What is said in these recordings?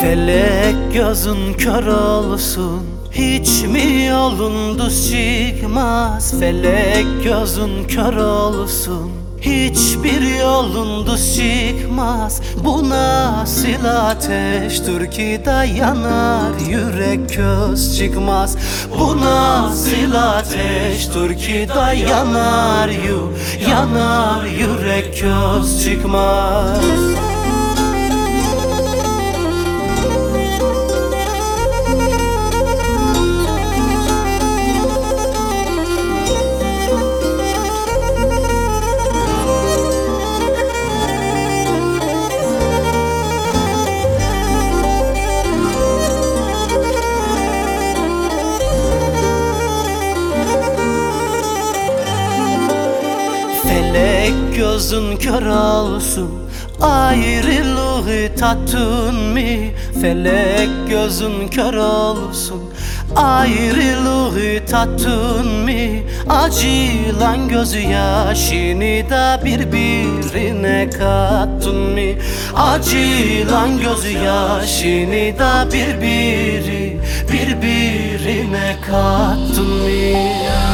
Felek gözün kör olsun Hiç mi yolun düz çıkmaz? Felek gözün kör olsun Hiçbir yolun düz çıkmaz. Bu nasıl ateştir ki dayanar Yürek köz çıkmaz. Bu nasıl ateştir ki dayanar yu Yanar yürek köz çıkmaz gözün kör olsun Ayrılığı tattın mı? Felek gözün kör olsun Ayrılığı tattın mı? Acılan gözü yaşını da birbirine kattın mı? Acılan gözü yaşını da birbiri birbirine kattın mı?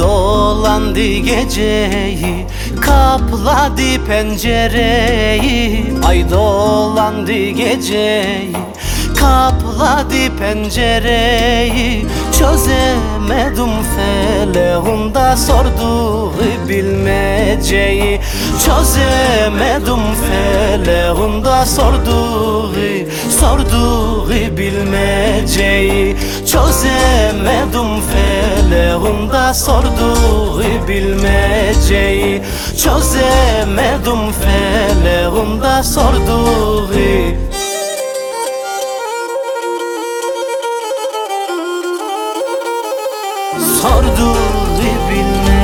Dolandı geceyi Kapladı pencereyi. Ay dolandı geceyi Kapladı pencereyi. Çözemedim feleğunda sorduğu bilmeceyi. Çözemedim feleğunda sorduğu Sorduğu bilmeceyi. Çözemedim feleğunda Leğumda sorduğu bilmeceyi Çözemedim feleğumda sorduğu Sorduğu bilmeceyi